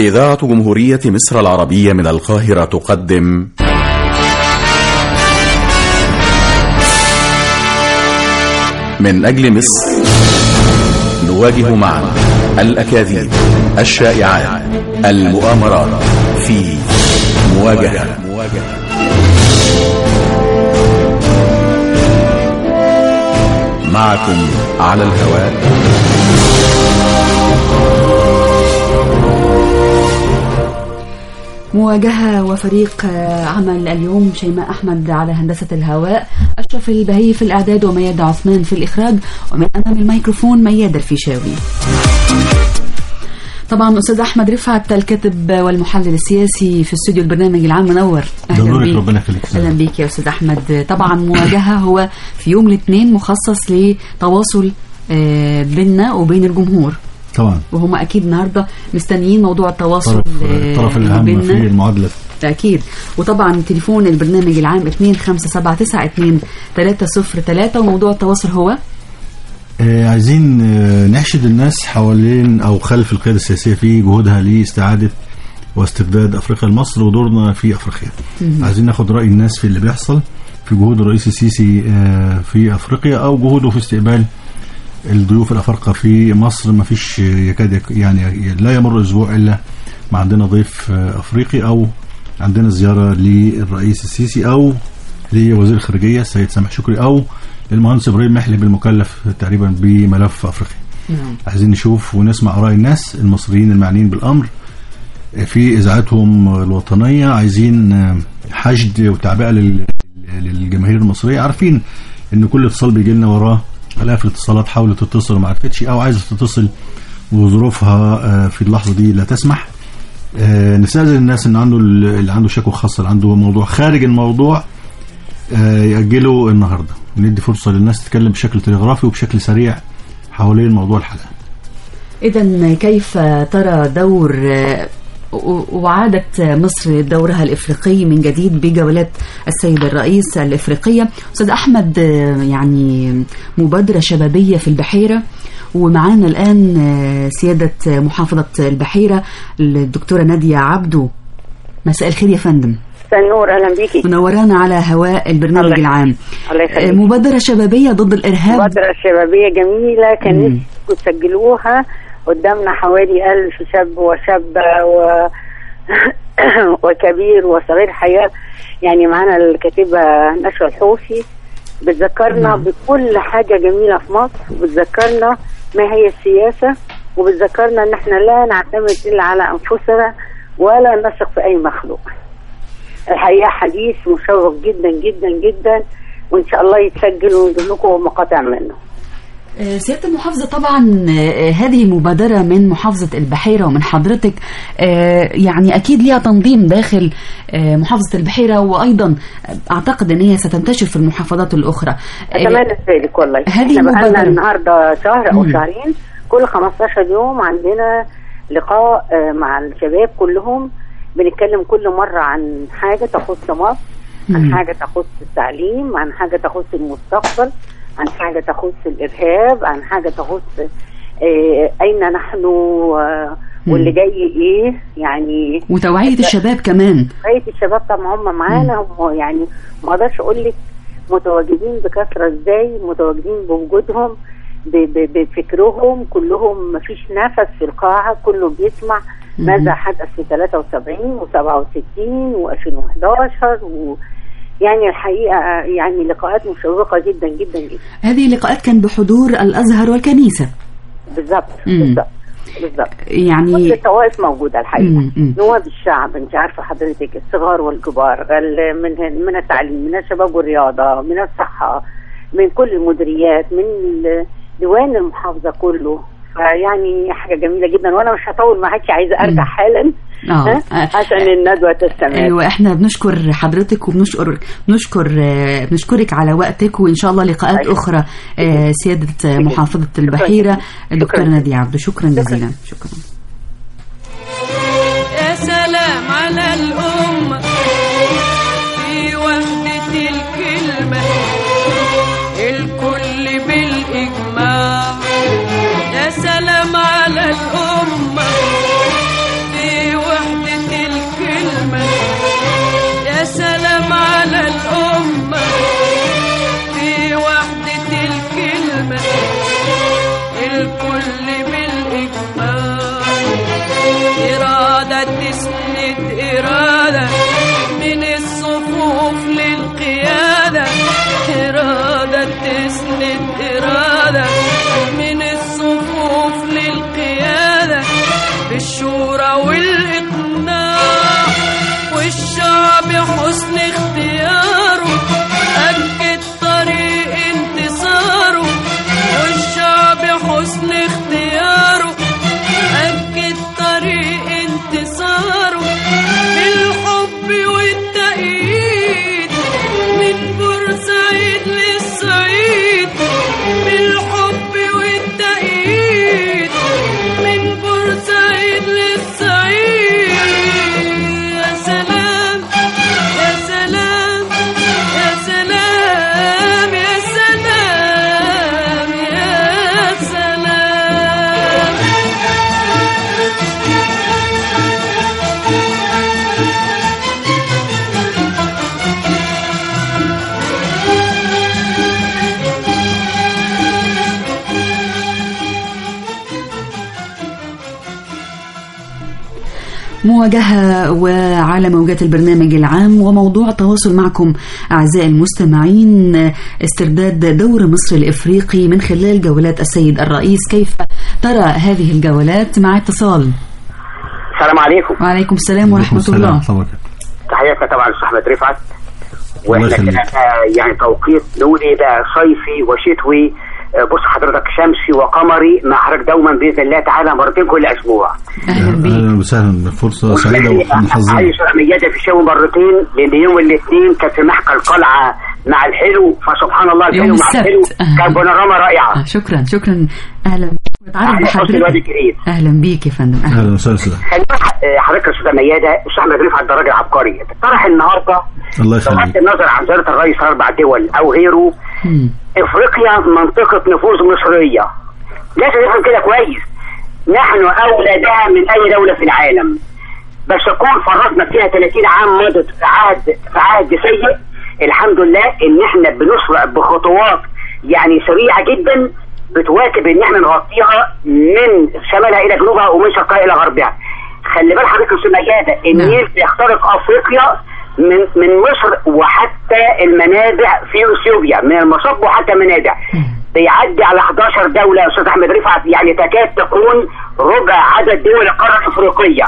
إذاعة جمهورية مصر العربية من القاهرة تقدم. من أجل مصر نواجه معا الأكاذيب الشائعات المؤامرات في مواجهة. معكم على الهواء مواجهة وفريق عمل اليوم شيماء أحمد على هندسة الهواء. أشرف البهي في الإعداد ومياد عثمان في الإخراج ومن أمام الميكروفون مياد الفيشاوي. طبعا أستاذ أحمد رفعت الكاتب والمحلل السياسي في استوديو البرنامج العام منور. نورك بيك. ربنا يخليك. أهلا بيك يا أستاذ أحمد. طبعا مواجهة هو في يوم الاثنين مخصص لتواصل آه، بيننا وبين الجمهور. طبعا وهم أكيد النهاردة مستنيين موضوع التواصل طرف الطرف الأهم. في المعادلة. أكيد. وطبعا تليفون البرنامج العام 2579 وموضوع التواصل هو؟ آه عايزين آه نحشد الناس حوالين أو خلف القيادة السياسية في جهودها لاستعادة واسترداد أفريقيا لمصر ودورنا في أفريقيا. عايزين ناخد رأي الناس في اللي بيحصل في جهود الرئيس السيسي آه في أفريقيا أو جهوده في استقبال الضيوف الافارقه في مصر ما فيش يكاد يك- يعني لا يمر أسبوع إلا ما عندنا ضيف أفريقي أو عندنا زيارة للرئيس السيسي أو لوزير الخارجية السيد سامح شكري أو المهندس إبراهيم محلب المكلف تقريبا بملف افريقيا. نعم عايزين نشوف ونسمع اراء الناس المصريين المعنيين بالأمر في إذاعتهم الوطنية عايزين حشد وتعبئة لل- للجماهير المصرية عارفين إن كل اتصال بيجي لنا وراه الاف الاتصالات حاولت تتصل وما عرفتش أو عايزة تتصل وظروفها آه، في اللحظة دي لا تسمح. آه، نستأذن الناس إن عنده اللي عنده شكوى خاصة اللي عنده موضوع خارج الموضوع آه، يأجله النهارده. ندي فرصة للناس تتكلم بشكل تلغرافي وبشكل سريع حوالين موضوع الحلقة. إذا كيف ترى دور وعادت مصر دورها الإفريقي من جديد بجولات السيد الرئيس الإفريقية. أستاذ أحمد يعني مبادرة شبابية في البحيرة ومعانا الآن سيادة محافظة البحيرة الدكتورة نادية عبدو. مساء الخير يا فندم. النور أهلا بيكي. منورانا على هواء البرنامج الله- العام. الله يخليك. مبادرة شبابية ضد الإرهاب؟ مبادرة شبابية جميلة كان. نفسكم تسجلوها قدامنا حوالي ألف شاب وشابة و... وكبير وصغير حياة. يعني معانا الكاتبة نشوى الحوفي بتذكرنا نعم. بكل حاجة جميلة في مصر. بتذكرنا ما هي السياسة. وبتذكرنا إن إحنا لا نعتمد إلا على أنفسنا ولا نثق في أي مخلوق. الحقيقة حديث مشوق جدا جدا جدا. وإن شاء الله يتسجل ونجيب لكم مقاطع منه. سيادة المحافظة طبعا آه، هذه مبادرة من محافظة البحيرة ومن حضرتك آه، يعني أكيد ليها تنظيم داخل آه، محافظة البحيرة وأيضا أعتقد أن هي ستنتشر في المحافظات الأخرى آه، أتمنى ذلك والله هذه مبادرة. النهارده شهر أو مم. شهرين كل 15 يوم عندنا لقاء آه، مع الشباب كلهم بنتكلم كل مرة عن حاجة تخص مصر عن. حاجة تخص التعليم عن حاجة تخص المستقبل عن حاجة تخص الإرهاب عن حاجة تخص آه، أين نحن آه، واللي. جاي إيه يعني. وتوعية الشباب كمان. بقية الشباب طبعا هم معانا هم يعني ما أقدرش أقول لك متواجدين بكثرة إزاي متواجدين بوجودهم بفكرهم كلهم ما فيش نفس في القاعة كله بيسمع ماذا حدث في 73 و67 و2011 و يعني الحقيقة يعني لقاءات مشوقة جدا جدا جدا. هذه اللقاءات كان بحضور الأزهر والكنيسة. بالظبط. بالظبط بالظبط كل يعني الطوائف موجودة الحقيقة. مم، مم. نواب الشعب انت عارفة حضرتك الصغار والكبار ال- من من التعليم من الشباب والرياضة من الصحة من كل المديريات من ديوان المحافظة كله. فيعني حاجة جميلة جدا. وأنا مش هطول معاكي عايزة أرجع حالا. آه. ها؟ عشان الندوة تستمر. أيوه إحنا بنشكر حضرتك وبنشكر بنشكر بنشكرك على وقتك وإن شاء الله لقاءات أيوة. أخرى آه، سيادة محافظة البحيرة الدكتورة شكراً. نادية عبده شكرا جزيلا. شكرا يا سلام على الأمة مواجهة وعلى موجات البرنامج العام وموضوع التواصل معكم أعزائي المستمعين استرداد دور مصر الإفريقي من خلال جولات السيد الرئيس. كيف ترى هذه الجولات مع اتصال؟ السلام عليكم. وعليكم السلام ورحمة السلام الله. تحياتنا طبعا أحمد رفعت. وإحنا. كده آه، يعني توقيت نقول إيه بقى صيفي وشتوي بص حضرتك شمسي وقمري مع حضرتك دوما بإذن الله تعالى مرتين كل أسبوع. أهلا أهلا وسهلا. فرصة سعيدة وحظيه عايز ميادة في الشو مرتين لأن يوم الاثنين كانت في محكى القلعة مع الحلو فسبحان الله الحلو مع. الحلو آه. كان بانوراما رائعة. آه شكرا شكرا. أهلا. بك نتعرف بحضرتك أهلا بيك يا فندم. أهلا. أهلا وسهلا. سيدي. خلينا آه، حضرتك يا أستاذة ميادة. أستاذ أحمد رفعت ده راجل عبقري. طرح النهارده الله بغض يخليك النظر عن زيارة الرئيس أربع دول أو غيره. إفريقيا منطقة نفوذ مصرية. لازم نفهم كده كويس. نحن اولى بها من أي دولة في العالم. بس كون فرطنا فيها 30 عام مضت في عهد في عهد سيء الحمد لله إن إحنا بنسرع بخطوات يعني سريعة جدا بتواكب إن إحنا نغطيها من شمالها إلى جنوبها ومن شرقها إلى غربها. خلي بال حضرتك يا أستاذ مجاده النيل بيخترق أفريقيا من من مصر وحتى المنابع في إثيوبيا من المصب وحتى المنابع. بيعدي على 11 دولة يا أستاذ أحمد رفعت يعني تكاد تكون ربع عدد دول القارة الأفريقية.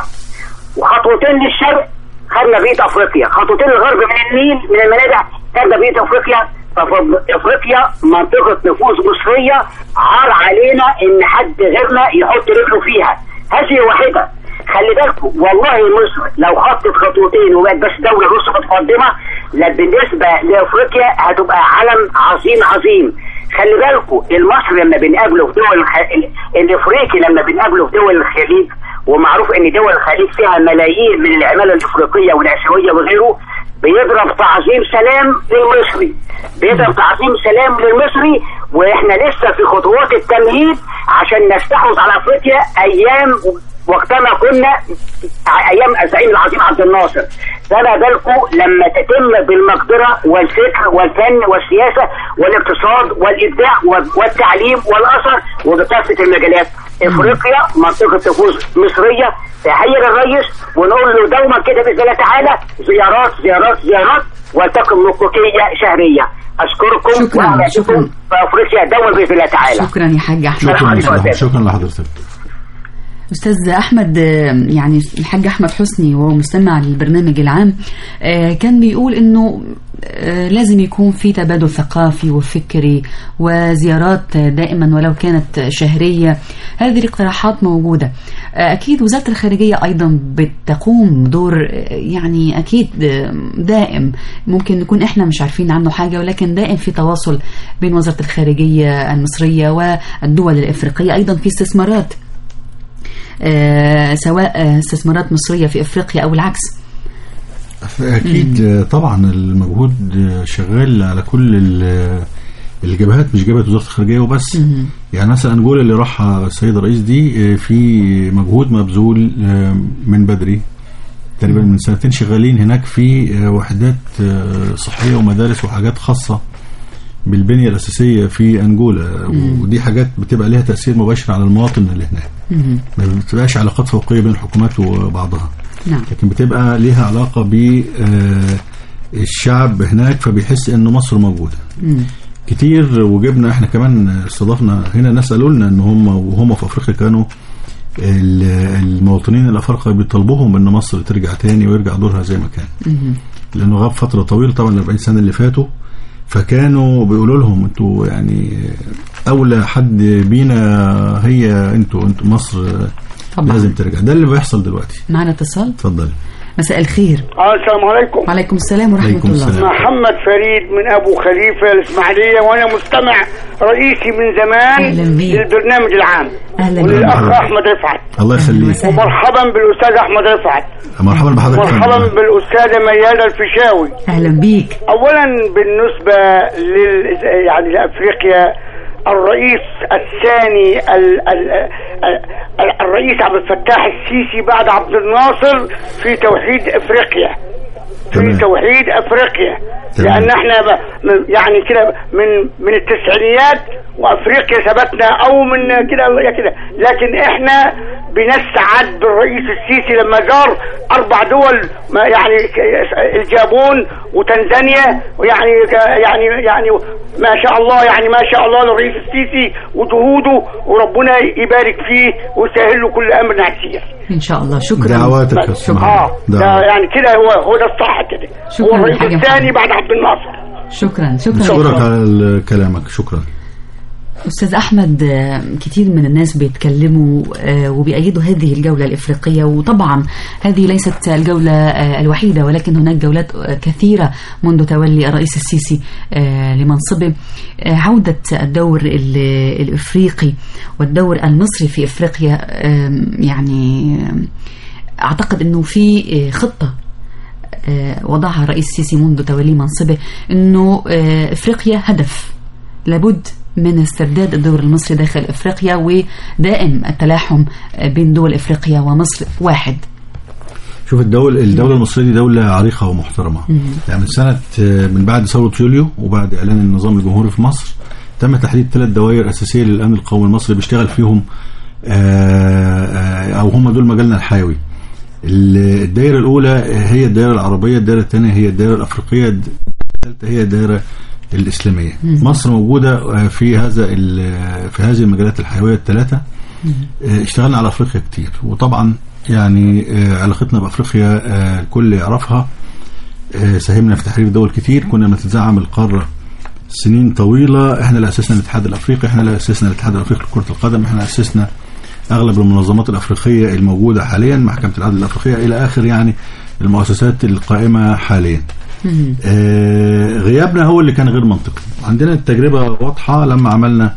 وخطوتين للشرق خدنا بيت أفريقيا. خطوتين للغرب من النيل من المنابع خدنا بيت أفريقيا. فأفريقيا منطقة نفوذ مصرية عار علينا إن حد غيرنا يحط رجله فيها. هذه واحدة. خلي بالكم والله مصر لو خطت خطوتين وبقت بس دولة نص متقدمة بالنسبة لأفريقيا هتبقى علم عظيم عظيم. خلي بالكم المصري لما بنقابله في دول الإفريقي لما بنقابله في دول الخليج ومعروف إن دول الخليج فيها ملايين من العمالة الإفريقية والاسيويه وغيره بيضرب تعظيم سلام للمصري. بيضرب تعظيم سلام للمصري وإحنا لسه في خطوات التمهيد عشان نستحوذ على أفريقيا أيام وقتما كنا أيام الزعيم العظيم عبد الناصر. فما بالكم لما تتم بالمقدرة والفكر والفن والسياسة والاقتصاد والإبداع وال- والتعليم والأثر وبكافه المجالات. إفريقيا منطقة نفوذ مصرية. تحيه للرئيس ونقول له دوما كده بإذن الله تعالى زيارات زيارات زيارات ولتكن مكوكيه شهرية. أشكركم شكراً، شكراً. في أفريقيا دوما بإذن الله تعالى. شكرا يا حاج أستاذ. شكرا لحضرتك أستاذ أحمد يعني الحاج أحمد حسني وهو مستمع للبرنامج العام آه، كان بيقول إنه آه، لازم يكون في تبادل ثقافي وفكري وزيارات دائما ولو كانت شهرية. هذه الاقتراحات موجودة. آه، أكيد وزارة الخارجية أيضا بتقوم دور يعني أكيد دائم. ممكن نكون إحنا مش عارفين عنه حاجة ولكن دائم في تواصل بين وزارة الخارجية المصرية والدول الإفريقية أيضا في استثمارات. سواء آه، استثمارات مصرية في أفريقيا أو العكس. أكيد آه، طبعا المجهود آه، شغال على كل ال- الجبهات مش جبهة وزارة الخارجية وبس. يعني مثلا انجولا اللي راحها السيد الرئيس دي آه، في مجهود مبذول آه، من بدري تقريبا من سنتين شغالين هناك في آه، وحدات آه، صحية ومدارس وحاجات خاصة. بالبنية الأساسية في أنجولا. ودي حاجات بتبقى ليها تأثير مباشر على المواطن اللي هناك. ما بتبقاش علاقات فوقية بين الحكومات وبعضها. نعم. لكن بتبقى ليها علاقة ب آه، الشعب هناك فبيحس إن مصر موجودة. مم. كتير وجبنا إحنا كمان استضفنا هنا ناس قالوا لنا إن هم وهم في أفريقيا كانوا ال- المواطنين الأفارقة بيطالبوهم إن مصر ترجع تاني ويرجع دورها زي ما كان. لأنه غاب فترة طويلة طبعا ال 40 سنة اللي فاتوا. فكانوا بيقولوا لهم أنتوا يعني أولى حد بينا هي أنتوا أنتوا مصر طبعا. لازم ترجع. ده اللي بيحصل دلوقتي. معنا اتصال؟ اتفضل مساء الخير آه السلام عليكم وعليكم السلام ورحمة عليكم الله السلام. محمد فريد من أبو خليفة الإسماعيلية وأنا مستمع رئيسي من زمان. للبرنامج العام أهلا بك وللأخ. أحمد رفعت الله يخليك. ومرحبا بالأستاذ أحمد رفعت مرحبا بحضرتك مرحبا. بالأستاذة ميادة الفيشاوي أهلا بيك اولا بالنسبة لل يعني لأفريقيا الرئيس الثاني ال... ال... ال... الرئيس عبد الفتاح السيسي بعد عبد الناصر في توحيد إفريقيا. في. توحيد أفريقيا تمام. لأن إحنا ب... يعني كده من من التسعينيات وأفريقيا ثبتنا أو من كده كده لكن إحنا بنسعد بالرئيس السيسي لما زار أربع دول ما يعني الجابون وتنزانيا ويعني يعني يعني ما شاء الله يعني ما شاء الله للرئيس السيسي وجهوده وربنا يبارك فيه ويسهل له كل أمر عسير إن شاء الله. شكرا. دعواتك يا أستاذ آه ده. يعني كده هو هو ده الصح كده. شكراً هو الرئيس الثاني. بعد عبد الناصر. شكرا شكرا. نشكرك على كلامك. شكرا. أستاذ أحمد كتير من الناس بيتكلموا آه، وبيأيدوا هذه الجولة الإفريقية وطبعا هذه ليست الجولة آه، الوحيدة ولكن هناك جولات كثيرة منذ تولي الرئيس السيسي آه، لمنصبه. عودة الدور ال- الإفريقي والدور المصري في إفريقيا يعني أعتقد أنه في خطة وضعها الرئيس السيسي منذ تولي منصبه إنه آه، إفريقيا هدف. لابد من استرداد الدور المصري داخل إفريقيا ودائم التلاحم بين دول إفريقيا ومصر واحد. شوف الدولة الدولة المصرية دي دولة عريقة ومحترمة. يعني من سنة من بعد ثورة يوليو وبعد إعلان النظام الجمهوري في مصر تم تحديد ثلاث دوائر أساسية للأمن القومي المصري بيشتغل فيهم آه، آه، أو هم دول مجالنا الحيوي. ال- الدائرة الأولى هي الدائرة العربية الدائرة الثانية هي الدائرة الأفريقية الثالثة هي الدائرة الإسلامية مصر موجودة آه، في هذا ال- في هذه المجالات الحيوية الثلاثة. آه، اشتغلنا على أفريقيا كتير. وطبعا يعني آه، علاقتنا بأفريقيا آه، الكل يعرفها. آه، ساهمنا في تحرير دول كتير. كنا بنتزعم القارة سنين طويلة. إحنا اللي أسسنا الاتحاد الأفريقي إحنا اللي أسسنا الاتحاد الأفريقي لكرة القدم. إحنا أسسنا أغلب المنظمات الأفريقية الموجودة حاليا محكمة العدل الأفريقية إلى آخر يعني المؤسسات القائمة حاليا. آه، غيابنا هو اللي كان غير منطقي. عندنا التجربة واضحة لما عملنا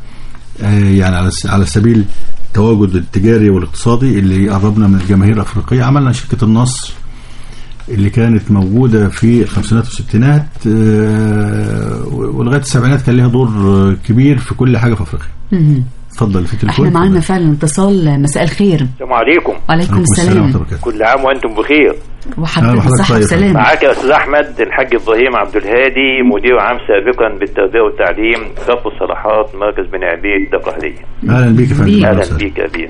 آه، يعني على على سبيل التواجد التجاري والاقتصادي اللي قربنا من الجماهير الأفريقية عملنا شركة النصر اللي كانت موجودة في الخمسينات والستينات آه، ولغاية السبعينات كان لها دور آه، كبير في كل حاجة في أفريقيا. مهم. اتفضل في تليفون إحنا معانا. فعلا اتصال مساء الخير. السلام عليكم. وعليكم عليكم السلام. ورحمة السلام الله وبركاته. كل عام وأنتم بخير. وحضرتك طيب. والسلامة معاك يا أستاذ أحمد الحاج إبراهيم عبد الهادي مدير عام سابقا بالتربيه والتعليم خط الصلاحات مركز بني عبيد دقهليه أهلا بيك يا فندم. أهلا. بيك يا بيه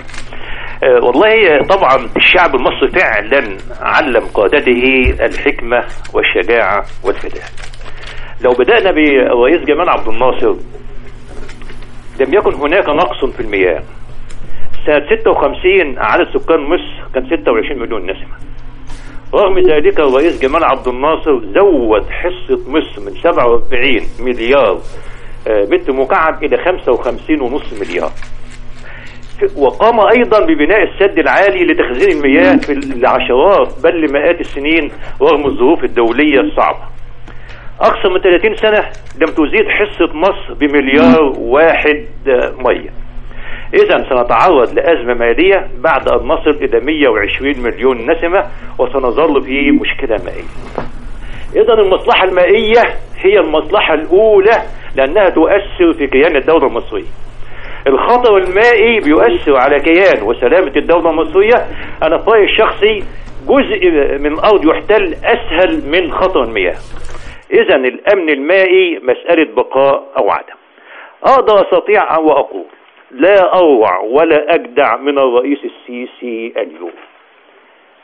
آه، والله طبعا الشعب المصري فعلا علم قادته الحكمة والشجاعة والفداء لو بدأنا برئيس جمال عبد الناصر لم يكن هناك نقص في المياه. سنة 56 عدد سكان مصر كان 26 مليون نسمة. رغم ذلك الرئيس جمال عبد الناصر زود حصة مصر من 47 مليار آه، متر مكعب إلى 55.5 مليار. وقام أيضا ببناء السد العالي لتخزين المياه في العشرات بل لمئات السنين رغم الظروف الدولية الصعبة. أكثر من 30 سنة لم تزيد حصة مصر بمليار واحد آه، مية إذا سنتعرض لأزمة مالية بعد أن نصل إلى 120 مليون نسمة وسنظل في مشكلة مائية. إذا المصلحة المائية هي المصلحة الأولى لأنها تؤثر في كيان الدولة المصرية. الخطر المائي بيؤثر على كيان وسلامة الدولة المصرية أنا في رأيي الشخصي جزء من الأرض يحتل أسهل من خطر المياه. إذا الأمن المائي مسألة بقاء أو عدم. أقدر أستطيع وأقول لا أروع ولا أجدع من الرئيس السيسي اليوم.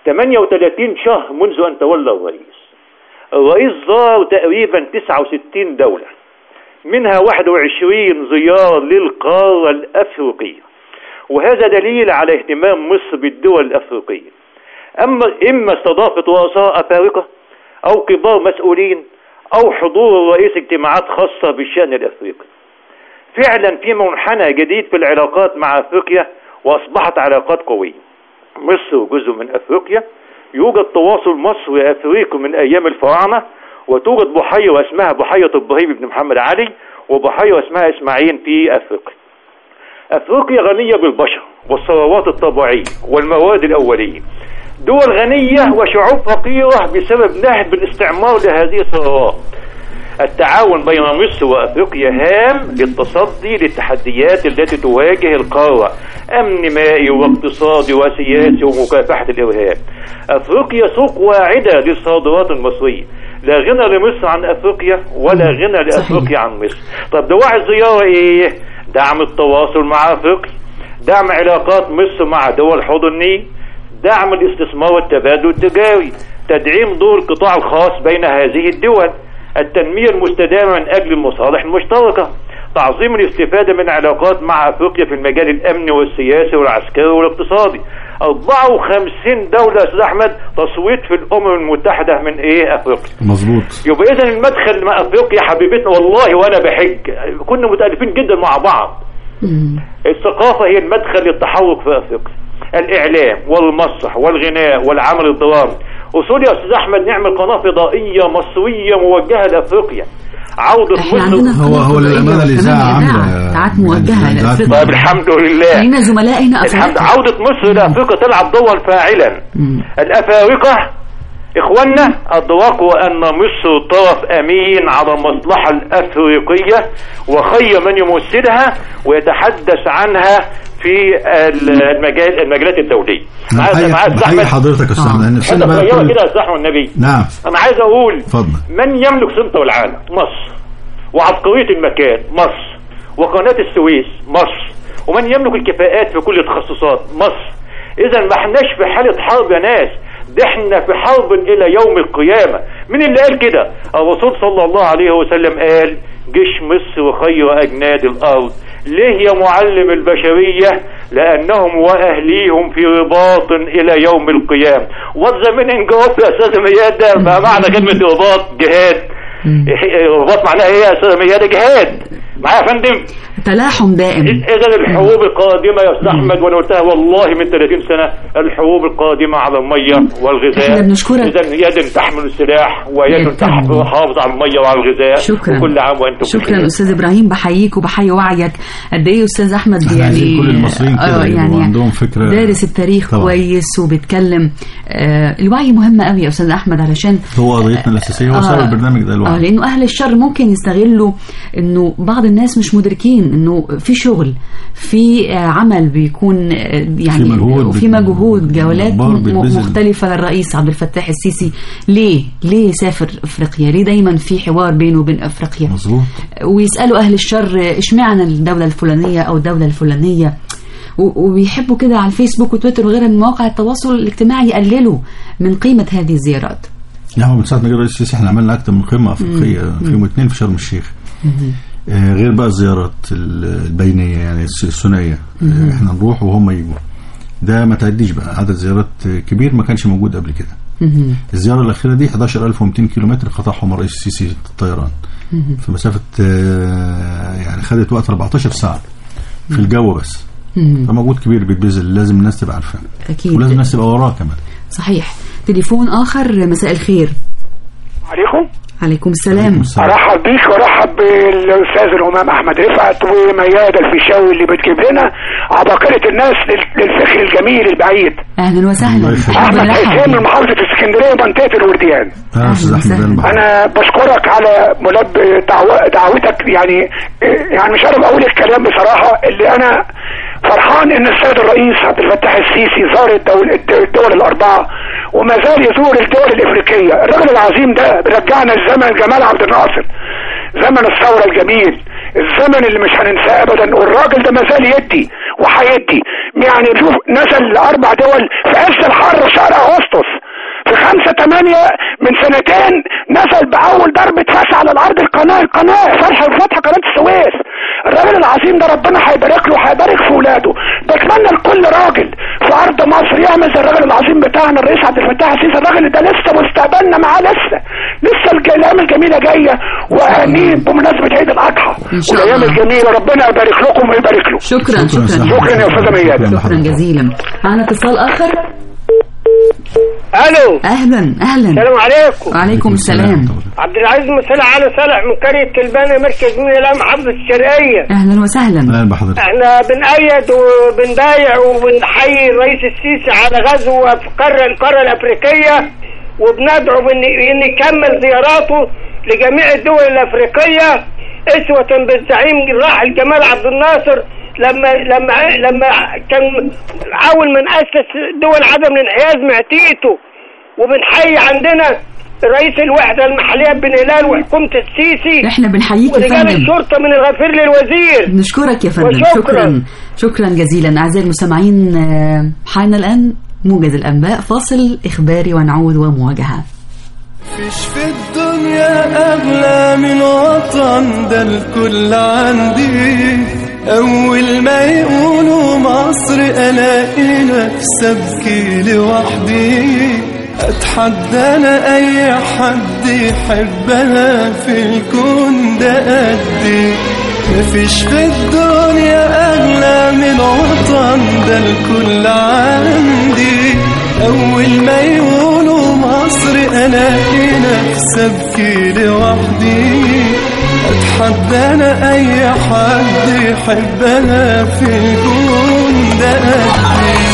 38 شهر منذ أن تولى الرئيس. الرئيس زار تقريبا 69 دولة منها 21 زيارة للقارة الأفريقية وهذا دليل على اهتمام مصر بالدول الأفريقية. أما إما استضافت رؤساء أفارقة أو كبار مسؤولين أو حضور الرئيس اجتماعات خاصة بالشأن الأفريقي. فعلا في منحنى جديد في العلاقات مع أفريقيا وأصبحت علاقات قوية. مصر جزء من أفريقيا. يوجد تواصل مصري أفريقي من أيام الفراعنة وتوجد بحيرة اسمها بحيرة إبراهيم بن محمد علي وبحيرة اسمها إسماعيل في أفريقيا. أفريقيا غنية بالبشر والثروات الطبيعية والمواد الأولية. دول غنية وشعوب فقيرة بسبب نهب الاستعمار لهذه الثروات التعاون بين مصر وأفريقيا هام للتصدي للتحديات التي تواجه القارة أمن مائي واقتصادي وسياسي ومكافحة الإرهاب. أفريقيا سوق واعدة للصادرات المصرية. لا غنى لمصر عن أفريقيا ولا غنى لأفريقيا عن مصر. طب دواعي الزياره إيه؟ دعم التواصل مع أفريقيا. دعم علاقات مصر مع دول حوض النيل. دعم الاستثمار والتبادل التجاري. تدعيم دور القطاع الخاص بين هذه الدول. التنمية المستدامة من أجل المصالح المشتركة تعظيم الاستفادة من علاقات مع أفريقيا في المجال الأمني والسياسي والعسكري والاقتصادي. 54 دولة يا أستاذ أحمد تصويت في الأمم المتحدة من إيه أفريقيا. مظبوط. يبقى إذا المدخل مع أفريقيا حبيبتنا والله وأنا بحج. كنا متألفين جدا مع بعض. الثقافة هي المدخل للتحرك في أفريقيا. الإعلام والمسرح والغناء والعمل الدرامي وصول يا أستاذ أحمد نعمل قناة فضائية مصرية موجهة لأفريقيا. عودة إحنا مصر عندنا هو- هو للأمانة الإذاعة عاملة- ساعات موجهة لأفريقيا. طيب الحمد لله. لينا زملاء هنا الحمد عودة مصر إلى أفريقيا تلعب دورا فاعلا. الأفارقة إخواننا أدركوا أن مصر طرف أمين على المصلحة الأفريقية وخير من يمثلها ويتحدث عنها في المجال المجالات معايا أستاذ بحيي أحمد؟ حضرتك يا أستاذ لأن كل- كده النبي. نعم. أنا عايز أقول اتفضل. من يملك سلطة العالم؟ مصر. وعبقرية المكان؟ مصر. وقناة السويس؟ مصر. ومن يملك الكفاءات في كل التخصصات؟ مصر. إذا ما احناش في حالة حرب يا ناس. ده إحنا في حرب إلى يوم القيامة. مين اللي قال كده؟ الرسول صلى الله عليه وسلم قال جيش مصر خير أجناد الأرض. ليه يا معلم البشرية؟ لأنهم وأهليهم في رباط إلى يوم القيامة. what the meaning of يا أستاذ مياد ده ما معنى كلمة رباط جهاد؟ رباط معناها إيه يا أستاذ مياد جهاد. معايا يا فندم؟ تلاحم دائم. إذا الحروب القادمة يا أستاذ أحمد وأنا قلتها والله من 30 سنة الحروب القادمة على المية والغذاء. إحنا بنشكرك. اذا يد تحمل السلاح ويد. تحافظ على المية وعلى الغذاء. شكرا. وكل عام وأنتم شكرا بخير. أستاذ إبراهيم بحييك وبحيي وعيك. قد إيه أستاذ أحمد؟ إحنا يعني كل المصريين كده آه، يبقوا عندهم فكرة. دارس التاريخ طبعا. كويس وبيتكلم. آه الوعي مهم قوي يا أستاذ أحمد علشان هو قضيتنا الأساسية هو سبب البرنامج ده آه الواحد لأنه أهل الشر ممكن يستغلوا إنه بعض الناس مش مدركين إنه في شغل في عمل بيكون يعني في مجهود وفي مجهود جولات. مختلفة للرئيس عبد الفتاح السيسي ليه؟ ليه يسافر إفريقيا؟ ليه دايما في حوار بينه وبين إفريقيا؟ مظبوط. ويسألوا أهل الشر إشمعنى الدولة الفلانية أو الدولة الفلانية؟ وبيحبوا كده على الفيسبوك وتويتر وغيرها من مواقع التواصل الاجتماعي يقللوا من قيمة هذه الزيارات. هو من ساعة ما جه الرئيس السيسي إحنا عملنا أكتر من قمة أفريقية فيهم اثنين في شرم الشيخ. آه، غير بقى الزيارات ال- البينية يعني الثنائية. آه، إحنا نروح وهم يجوا. ده ما تعديش بقى. عدد زيارات آه، كبير ما كانش موجود قبل كده. الزيارة الأخيرة دي 11200 كيلومتر قطعهم الرئيس السيسي الطيران في مسافة آه، يعني خدت وقت 14 ساعة في الجو بس. فمجهود كبير بيتبذل لازم الناس تبقى عارفاه أكيد. ولازم الناس تبقى وراه كمان. صحيح. تليفون آخر مساء الخير. عليكم. عليكم السلام. أرحب بيك وأرحب بالأستاذ الأمام أحمد رفعت وميادة الفيشاوي اللي بتجيب لنا عباقرة الناس لل- للفكر الجميل البعيد. أهلا وسهلا. أحمد حسين من بيك. محافظة اسكندرية منطقة الورديان. بحضرتك. أنا بشكرك على ملب دعو- دعوتك. يعني يعني مش عارف أقول الكلام بصراحة اللي أنا فرحان إن السيد الرئيس عبد الفتاح السيسي زار الدول, الدول الأربعة وما زال يزور الدول الإفريقية. الرجل العظيم ده رجعنا الزمن جمال عبد الناصر. زمن الثورة الجميل. الزمن اللي مش هننساه ابدا. والراجل ده ما زال يدي وهيدي. يعني شوف نزل أربع دول في عز الحر شهر أغسطس. في خمسة تمانية من سنتين نزل بأول ضربة فاس على الأرض. القناة القناة فتح فتح قناة السويس. الراجل العظيم ده ربنا هيبارك له وهيبارك في ولاده. بتمنى لكل راجل في أرض مصر يعمل زي الراجل العظيم بتاعنا الرئيس عبد الفتاح السيسي. الراجل ده لسه مستقبلنا معاه لسه. لسه الج- الأيام الجميلة جاية وأهنيه بمناسبة عيد والأيام الله. الجميلة ربنا يبارك لكم ويبارك له. شكرا شكراً شكرا. سلام. شكرا يا أستاذة ميادة. شكرا جزيلا. معنا اتصال آخر؟ ألو. أهلا أهلا. السلام عليكم. وعليكم السلام عبد العزيز مسألة على صالح من قرية تلبانة مركز ميلا محافظة الشرقية. أهلا وسهلا. أهلا بحضرتك. إحنا بنأيد وبنبايع وبنحيي الرئيس السيسي على غزو في القارة القارة الأفريقية وبندعو بإن إن يكمل زياراته لجميع الدول الأفريقية. أسوة بالزعيم الراحل جمال عبد الناصر لما لما لما كان أول من أسس دول عدم الانحياز معتيته وبنحيي عندنا رئيس الوحدة المحلية بن هلال وحكومة السيسي. إحنا بنحييك يا ورجال فندم. الشرطة من الغفير للوزير. نشكرك يا فندم. وشكراً. شكرا. شكرا جزيلا. أعزائي المستمعين آه، حان الآن موجز الأنباء فاصل إخباري ونعود ومواجهة. فيش في الدنيا أغلى من وطن ده الكل عندي. أول ما يقولوا مصر ألاقي نفسي أبكي لوحدي. أتحدى أنا أي حد يحبها في الكون ده قدي مفيش في الدنيا أغلى من وطن ده الكل عندي. أول ما يقولوا مصر ألاقي نفسي أبكي لوحدي. أتحدى أنا أي حد يحبها في الكون ده قدي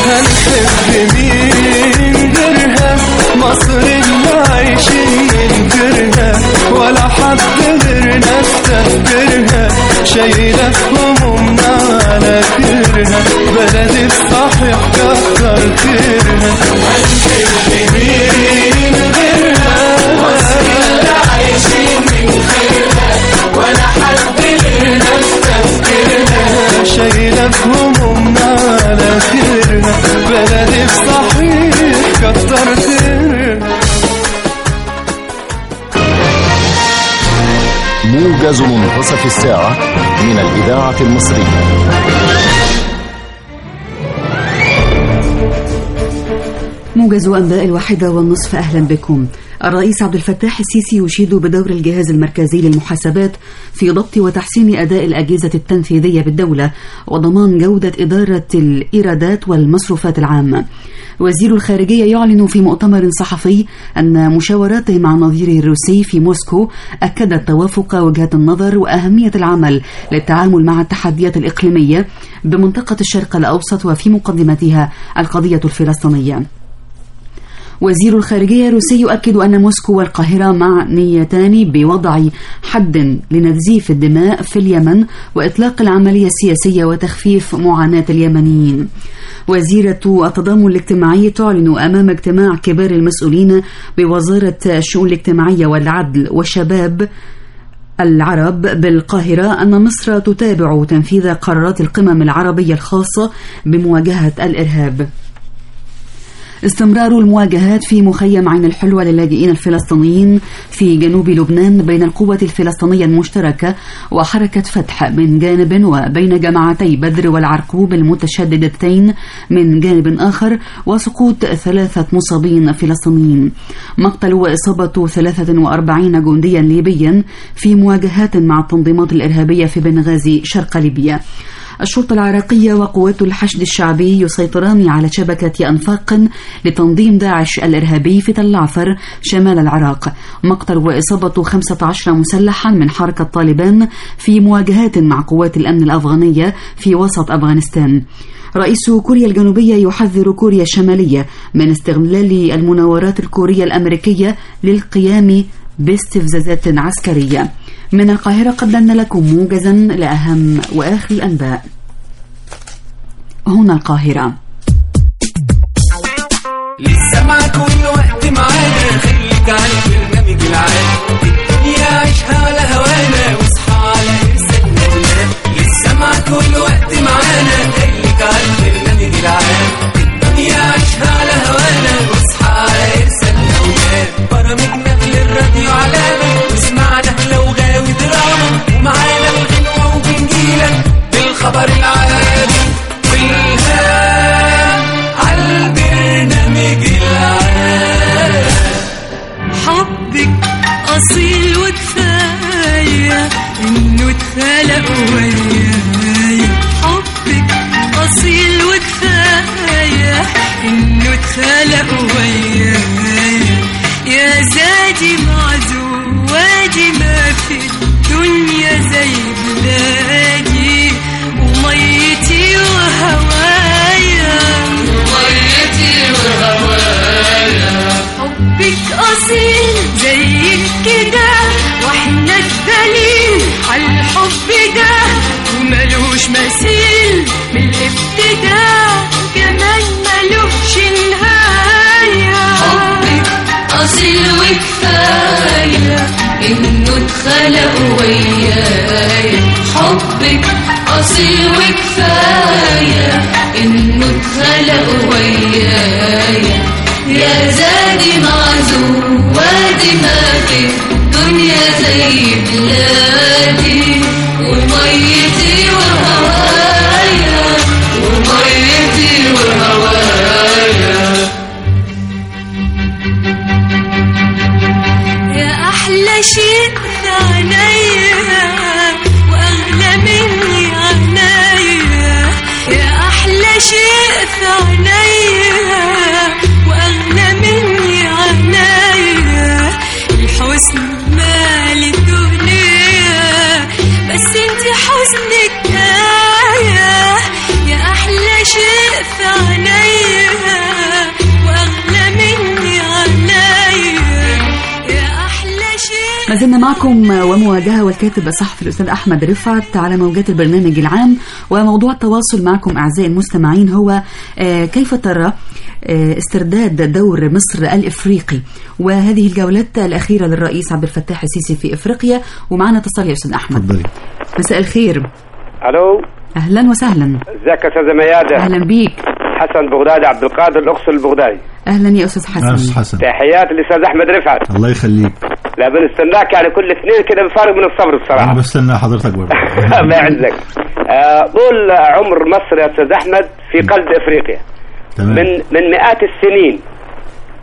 هنحب مين غيرها مصر اللي عايشين من غيرها ولا حد غيرنا استفكرها شايلة همومنا على كرها بلدي الصحيح كتر خيرها هنحب مين غيرها ولا حد غيرنا على خيرها بلدي الصحيح كتر خيرها موجز منتصف الساعة من الإذاعة المصرية. موجز أنباء الواحدة والنصف أهلا بكم. الرئيس عبد الفتاح السيسي يشيد بدور الجهاز المركزي للمحاسبات في ضبط وتحسين أداء الأجهزة التنفيذية بالدولة وضمان جودة إدارة الإيرادات والمصروفات العامة. وزير الخارجية يعلن في مؤتمر صحفي أن مشاوراته مع نظيره الروسي في موسكو أكدت توافق وجهات النظر وأهمية العمل للتعامل مع التحديات الإقليمية بمنطقة الشرق الأوسط وفي مقدمتها القضية الفلسطينية. وزير الخارجية الروسي يؤكد أن موسكو والقاهرة معنيتان بوضع حد لنزيف الدماء في اليمن وإطلاق العملية السياسية وتخفيف معاناة اليمنيين. وزيرة التضامن الاجتماعي تعلن أمام اجتماع كبار المسؤولين بوزارة الشؤون الاجتماعية والعدل والشباب العرب بالقاهرة أن مصر تتابع تنفيذ قرارات القمم العربية الخاصة بمواجهة الإرهاب. استمرار المواجهات في مخيم عين الحلوة للاجئين الفلسطينيين في جنوب لبنان بين القوة الفلسطينية المشتركة وحركة فتح من جانب وبين جماعتي بدر والعرقوب المتشددتين من جانب آخر وسقوط ثلاثة مصابين فلسطينيين. مقتل وإصابة 43 جنديا ليبيا في مواجهات مع التنظيمات الإرهابية في بنغازي شرق ليبيا. الشرطة العراقية وقوات الحشد الشعبي يسيطران على شبكة أنفاق لتنظيم داعش الإرهابي في تل عفر شمال العراق. مقتل وإصابة 15 مسلحا من حركة طالبان في مواجهات مع قوات الأمن الأفغانية في وسط أفغانستان. رئيس كوريا الجنوبية يحذر كوريا الشمالية من استغلال المناورات الكورية الأمريكية للقيام باستفزازات عسكرية. من القاهرة قدمنا لكم موجزا لأهم وآخر الأنباء. هنا القاهرة. لسه معاك وقت معانا خليك على البرنامج العام الدنيا عيشها على هوانا واصحى على مولانا لسه معاك خبر العالم والهام على البرنامج العالي حبك أصيل وكفاية إنه اتخلق وياي حبك أصيل وكفاية إنه اتخلق وياي يا زادي أصيل زيك كده وإحنا الدليل الحب ده وملوش مثيل من الابتداء كمان ملوش نهاية حبك أصيل وكفاية إنه اتخلق وياي. حبك أصيل وكفاية إنه اتخلق وياي. زلنا معكم ومواجهة والكاتب الصحفي الأستاذ أحمد رفعت على موجات البرنامج العام وموضوع التواصل معكم أعزائي المستمعين هو آه، كيف ترى آه، استرداد دور مصر الإفريقي؟ وهذه الجولات الأخيرة للرئيس عبد الفتاح السيسي في إفريقيا ومعنا اتصال يا أستاذ أحمد. اتفضلي مساء الخير. ألو؟ أهلا وسهلا. إزيك يا استاذه ميادة؟ أهلا بيك. حسن بغدادي عبد القادر الأقصر البغدادي. أهلا يا أستاذ أستاذ حسن. حسن تحياتي للاستاذ أحمد رفعت. الله يخليك. لا بنستناك يعني كل اثنين كده بفارق من الصبر أنا الصراحه بستنى حضرتك برضه. الله يعزك. آه، قول عمر مصر يا أستاذ أحمد في قلب إفريقيا. تمام. من من مئات السنين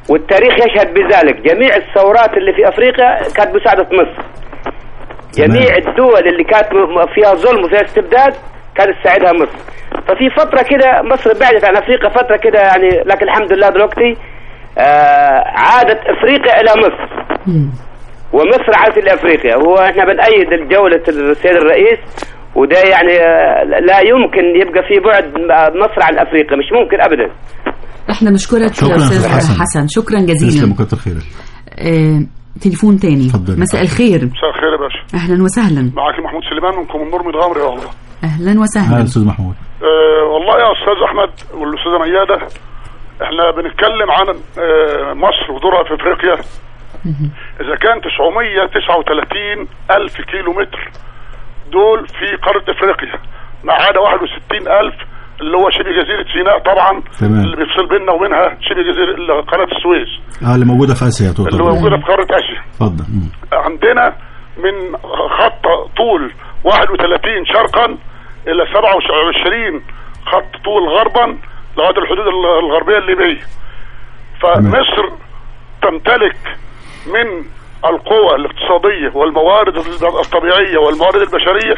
والتاريخ يشهد بذلك. جميع الثورات اللي في أفريقيا كانت بمساعده مصر. جميع الدول اللي كانت فيها ظلم وفيها استبداد كانت تساعدها مصر. ففي فترة كده مصر بعدت عن أفريقيا فترة كده يعني لكن الحمد لله دلوقتي آه عادت إفريقيا إلى مصر. مم. ومصر عادت إلى أفريقيا. هو إحنا بنأيد جولة السيد الرئيس وده يعني آه، لا يمكن يبقى في بعد مصر عن أفريقيا مش ممكن ابدا. إحنا نشكرك شكراً يا أستاذ حسن. حسن. شكرا تسلم جزيلا وكتر خيرك؟ آه، تليفون تاني. اتفضل. مساء الخير. مساء الخير يا باشا. أهلا وسهلا. معاك محمود سليمان منكم النور من غامر يا الله. أهلا هلا وسهلا أستاذ محمود. أه والله يا أستاذ أحمد والأستاذة ميادة إحنا بنتكلم عن أه مصر ودورها في أفريقيا. إذا كان 939 ألف كيلو متر دول في قارة إفريقيا ما عدا 61 ألف اللي هو شبه جزيرة سيناء طبعا تمام. اللي بيفصل بيننا وبينها شبه جزيرة قناة السويس. آه اللي موجودة في آسيا اللي تعتبر موجوده في قارة آسيا. اتفضل. عندنا من خط طول 31 شرقا إلى 27 خط طول غربا لغاية الحدود الغربية الليبية. فمصر تمتلك من القوى الاقتصادية والموارد الطبيعية والموارد البشرية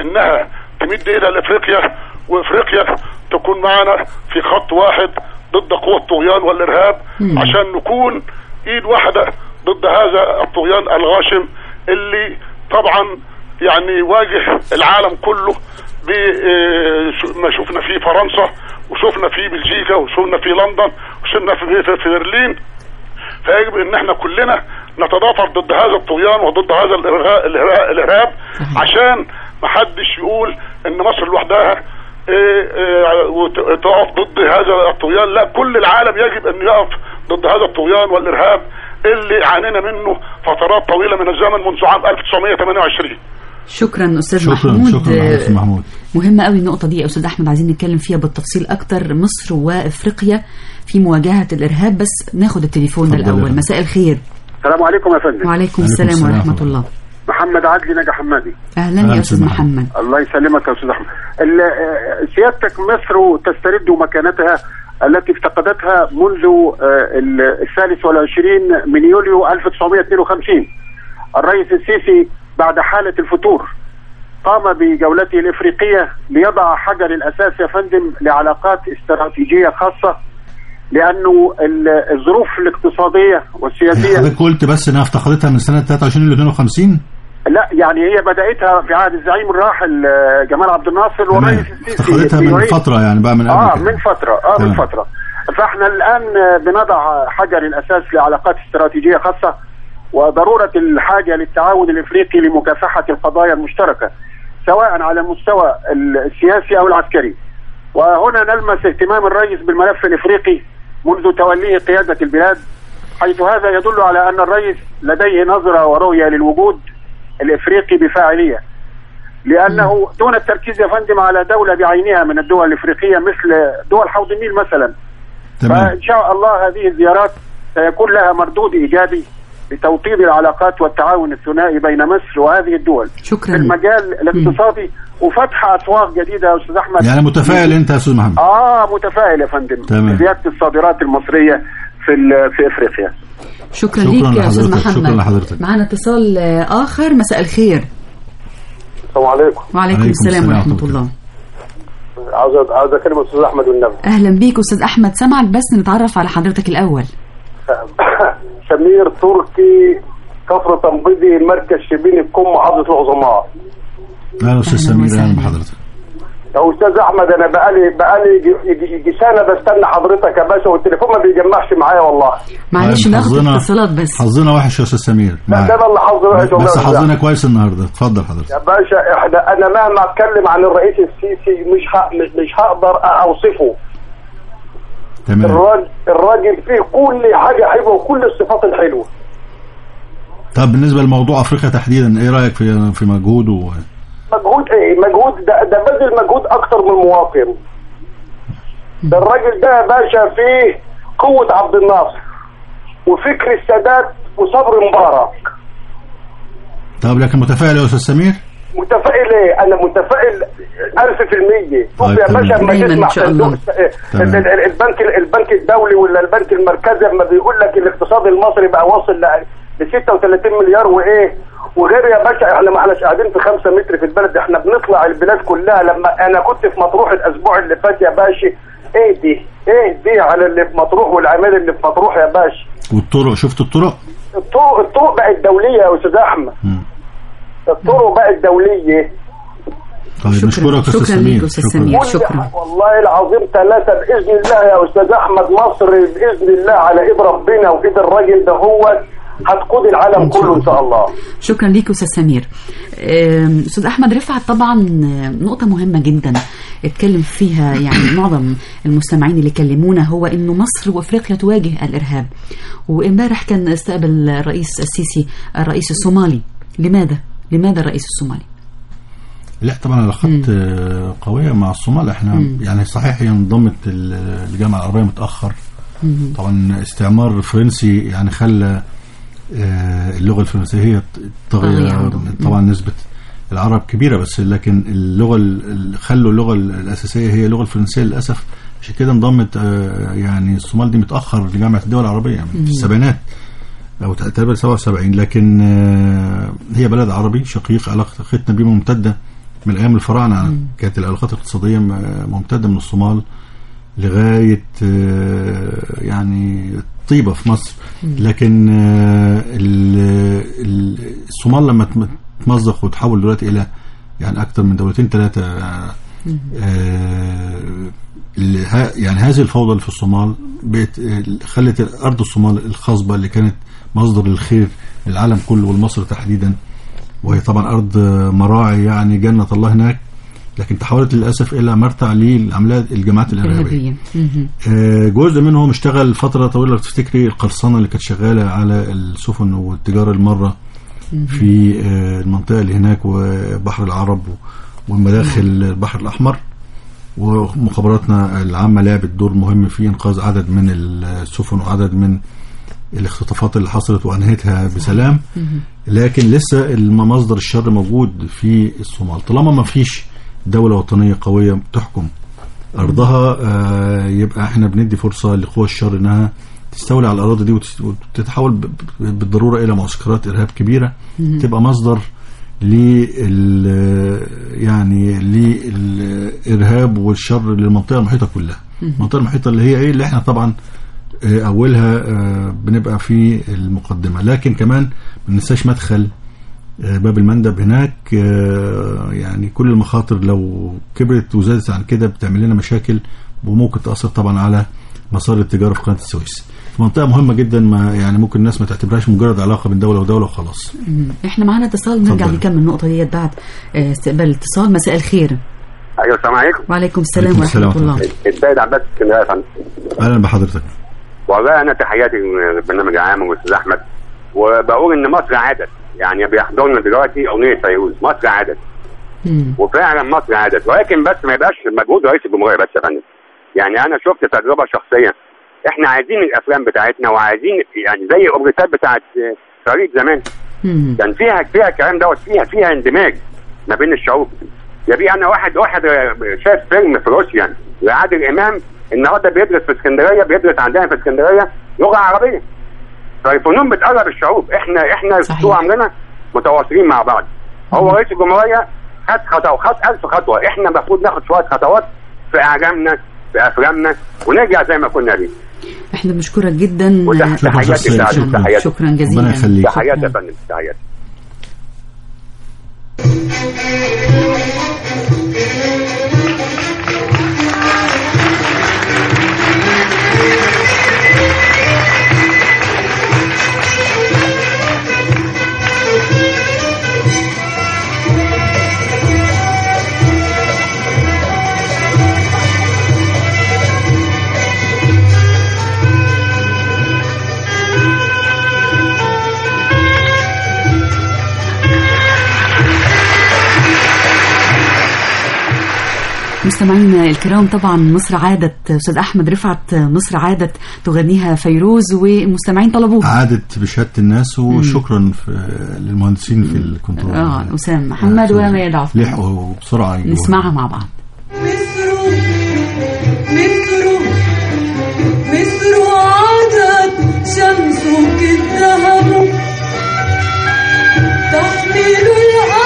إنها تمد ايدها لافريقيا وأفريقيا تكون معنا في خط واحد ضد قوى الطغيان والإرهاب عشان نكون إيد واحدة ضد هذا الطغيان الغاشم اللي طبعا يعني واجه العالم كله بما شفنا في فرنسا وشفنا في بلجيكا وشفنا في لندن وشفنا في برلين. فيجب إن إحنا كلنا نتضافر ضد هذا الطغيان وضد هذا الإرهاب, عشان ما حدش يقول إن مصر لوحدها إيه إيه وتقف ضد هذا الطغيان. لا كل العالم يجب إن يقف ضد هذا الطغيان والإرهاب اللي عانينا منه فترات طويلة من الزمن منذ عام 1928 شكرا أستاذ شكرا محمود. شكرا أستاذ محمود. مهمة قوي النقطة دي يا أستاذ أحمد عايزين نتكلم فيها بالتفصيل أكتر. مصر وأفريقيا في مواجهة الإرهاب بس ناخد التليفون ده فندم. مساء الخير. السلام عليكم يا فندم. وعليكم السلام ورحمة ورحمة الله. محمد عدلي نجا حمادي. أهلا أهلا يا أستاذ محمد. الله يسلمك يا أستاذ أحمد. آه، سيادتك مصر تسترد مكانتها التي افتقدتها منذ آه، ال- الثالث والعشرين من يوليو 1952 الرئيس السيسي بعد حالة الفتور قام بجولته الإفريقية ليضع حجر الأساس يا فندم لعلاقات استراتيجية خاصة لأنه ال- الظروف الاقتصادية والسياسية حضرتك قلت بس إنها افتقدتها من سنة 23 ل 52 لا يعني هي بدأتها في عهد الزعيم الراحل آه، جمال عبد الناصر والرئيس السيسي. افتقدتها من فترة يعني بقى من قبل آه. من فترة آه من تمام. فترة. فإحنا الآن آه، بنضع حجر الأساس لعلاقات استراتيجية خاصة. وضرورة الحاجة للتعاون الإفريقي لمكافحة القضايا المشتركة سواء على المستوى السياسي أو العسكري. وهنا نلمس اهتمام الرئيس بالملف الإفريقي منذ توليه قيادة البلاد حيث هذا يدل على أن الرئيس لديه نظرة ورؤية للوجود الإفريقي بفاعلية. لأنه دون التركيز يا فندم على دولة بعينها من الدول الإفريقية مثل دول حوض النيل مثلا. تمام. فإن شاء الله هذه الزيارات سيكون لها مردود إيجابي لتوطيد العلاقات والتعاون الثنائي بين مصر وهذه الدول. شكرا في المجال الاقتصادي وفتح أسواق جديدة يا أستاذ أحمد. يعني متفائل أنت يا أستاذ محمد؟ آه متفائل يا فندم. تمام. بزيادة الصادرات المصرية في في إفريقيا. شكرا, شكراً ليك يا أستاذ محمد. شكراً لحضرتك. معنا اتصال آخر مساء الخير. السلام عليكم. وعليكم عليكم السلام السلام ورحمة ورحمة الله. عاوز عاوز أكلم الاستاذ أحمد والنبي. أهلا بيك أستاذ أحمد. سمعك بس نتعرف على حضرتك الأول. سمير تركي كفر تنبيذي مركز شبين الكم محافظة العظماء أهلا أستاذ سمير. أهلا بحضرتك يا أستاذ أحمد أنا بقالي بقالي يجي- سنه بستنى حضرتك يا باشا والتليفون ما بيجمعش معايا والله معلش ناخد اتصالات بس حظنا وحش يا أستاذ سمير لا. ده أنا اللي حظي وحش والله بس حظنا. كويس النهارده اتفضل حضرتك يا باشا إحنا أنا مهما أتكلم عن الرئيس السيسي. مش- مش هقدر أوصفه تمام. الراجل الراجل فيه كل حاجة حلوة وكل الصفات الحلوة. طب بالنسبة لموضوع أفريقيا تحديدا إيه رأيك في في مجهوده؟ و... مجهود إيه؟ مجهود ده, ده بذل مجهود أكتر من المواطن ده الراجل ده يا باشا فيه قوة عبد الناصر وفكر السادات وصبر مبارك. طب لكن متفائل يا أستاذ سمير؟ متفائل إيه أنا متفائل ألف في المية. شوف يا. باشا لما تسمع. صندوق البنك البنك الدولي ولا البنك المركزي لما بيقول لك الاقتصاد المصري بقى واصل ل 36 مليار وإيه؟ وغير يا باشا إحنا ما إحناش قاعدين في 5 متر في البلد إحنا بنطلع البلاد كلها. لما أنا كنت في مطروح الأسبوع اللي فات يا باشا إيه دي إيه دي على اللي في مطروح والعمال اللي في مطروح يا باشا. والطرق شفت الطرق؟ الطرق الطرق بقت دولية يا أستاذ أحمد. الطرق بقت دوليه طيب شكراً. نشكرك يا أستاذ شكراً سمير. ليك أستاذ سمير. كل- شكراً. والله العظيم ثلاثة بإذن الله يا أستاذ أحمد مصر بإذن الله على إيد ربنا وإيد الراجل ده هو هتقود العالم كله إن شاء الله. شكرا ليك أستاذ سمير. آم، أستاذ أحمد رفعت طبعا آم، نقطة مهمة جدا أتكلم فيها يعني معظم المستمعين اللي كلمونا هو إنه مصر وأفريقيا تواجه الإرهاب. وإمبارح كان استقبل الرئيس السيسي الرئيس الصومالي. لماذا؟ لماذا الرئيس الصومالي لا طبعا علاقات آه، قوية مع الصومال إحنا مم. يعني صحيح هي انضمت ال- الجامعة العربية متأخر مم. طبعا استعمار فرنسي يعني خلى آه، اللغة الفرنسية هي طاغية طاغيه عندهم. طبعا نسبة العرب كبيرة بس لكن اللغة ال- خلوا اللغة الأساسية هي اللغة الفرنسية للأسف عشان كده انضمت آه، يعني الصومال دي متأخر لجامعة الدول العربية مم. في السبعينات أو تقريبا 77 لكن آه، هي بلد عربي شقيق علاقتنا بيه ممتدة من أيام الفراعنة. كانت العلاقات الاقتصادية م- ممتدة من الصومال لغاية آه، يعني طيبة في مصر. لكن آه، ال- ال- الصومال لما تم- تمزق وتحول دلوقتي إلى يعني أكثر من دولتين ثلاثة آه، آه، يعني هذه الفوضى اللي في الصومال بقت آه، خلت ارض الصومال الخصبه اللي كانت مصدر الخير للعالم كله والمصر تحديدا. وهي طبعا أرض آه، مراعي يعني جنة الله هناك. لكن تحولت للأسف إلى مرتع للعمليات الجماعات مهم. آه، جزء منهم اشتغل فترة طويلة. لو تفتكري القرصنة اللي كانت شغالة على السفن والتجارة المرة في آه، المنطقة اللي هناك وبحر العرب والمداخل البحر الأحمر. ومخابراتنا العامة لعبت دور مهم في إنقاذ عدد من السفن وعدد من الاختطافات اللي حصلت وانهتها بسلام لكن لسه مصدر الشر موجود في الصومال. طالما ما فيش دولة وطنية قوية بتحكم أرضها آه، يبقى إحنا بندي فرصة لقوى الشر إنها تستولي على الأراضي دي وتتحول ب- ب- بالضرورة إلى معسكرات إرهاب كبيرة. مهم. تبقى مصدر لل يعني للإرهاب والشر للمنطقة المحيطة كلها. المنطقة المحيطة اللي هي إيه؟ اللي إحنا طبعا أولها آه، بنبقى في المقدمة. لكن كمان ما ننساش مدخل آه، باب المندب هناك. آه، يعني كل المخاطر لو كبرت وزادت عن كده بتعمل لنا مشاكل وممكن تأثر طبعا على مسار التجارة في قناة السويس. منطقة مهمة جدا ما يعني ممكن الناس ما تعتبرهاش مجرد علاقة بين دولة ودولة وخلاص. إحنا معانا اتصال نرجع. نكمل النقطة ديت بعد استقبال الاتصال. مساء الخير. أيوه السلام عليكم. وعليكم السلام ورحمة الله. السيد عباس اسكندريه يا فندم أهلا بحضرتك. والله أنا تحياتي للبرنامج العام والاستاذ أحمد. وبقول إن مصر عادت. يعني بيحضرنا دلوقتي أغنية فيروز. مصر عادت. وفعلا مصر عادت. ولكن بس ما يبقاش مجهود رئيس الجمهورية بس يا فندم. يعني أنا شفت تجربة شخصية. إحنا عايزين الأفلام بتاعتنا وعايزين يعني زي الأوبريتات بتاعت فريد زمان. كان فيها فيها الكلام دوت. فيها فيها اندماج ما بين الشعوب. يا بيه أنا واحد واحد شايف فيلم في روسيا. لعادل إمام النهارده بيدرس في اسكندرية بيدرس عندنا في اسكندرية لغة عربية. فالفنون بتقرب الشعوب. إحنا إحنا طول عمرنا متواصلين مع بعض. هو رئيس الجمهورية خد خطوه خد ألف خطوة. إحنا المفروض ناخد شوية خطوات في اعلامنا في أفلامنا ونرجع زي ما كنا ليه إحنا بنشكرك جدا. تحياتي تحياتي شكرا جزيلا. ربنا يخليك. تحياتي يا فندم تحياتي مستمعينا الكرام طبعا مصر عادت أستاذ أحمد رفعت مصر عادت تغنيها فيروز والمستمعين طلبوها. عادت بشهادة الناس وشكرا في للمهندسين في الكنترول. آه أسامة محمد وما يدعو. لحقوا بسرعة. يجوا. نسمعها مع بعض. مصر مصر عادت شمسك الذهب تحمل الأرض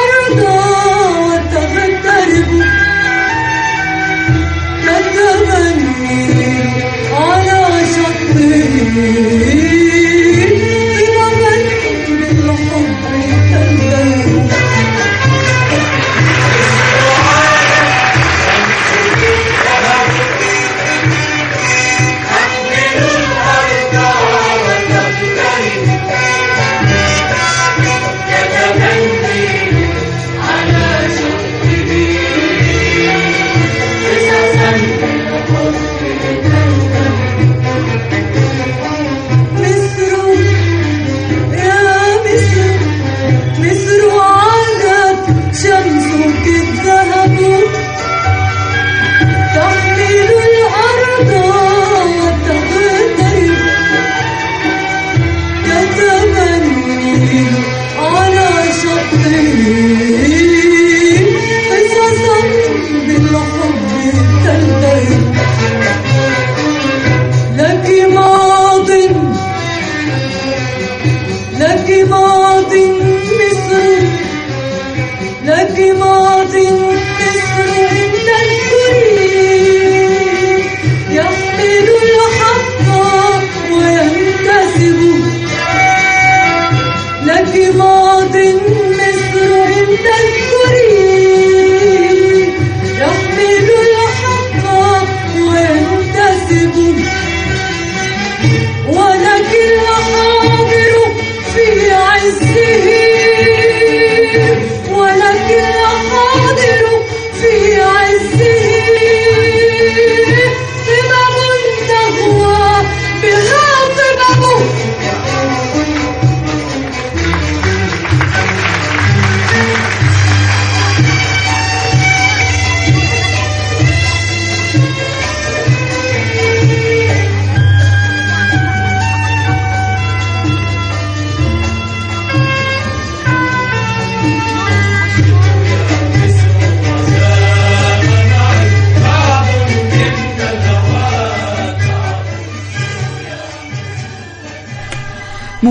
you.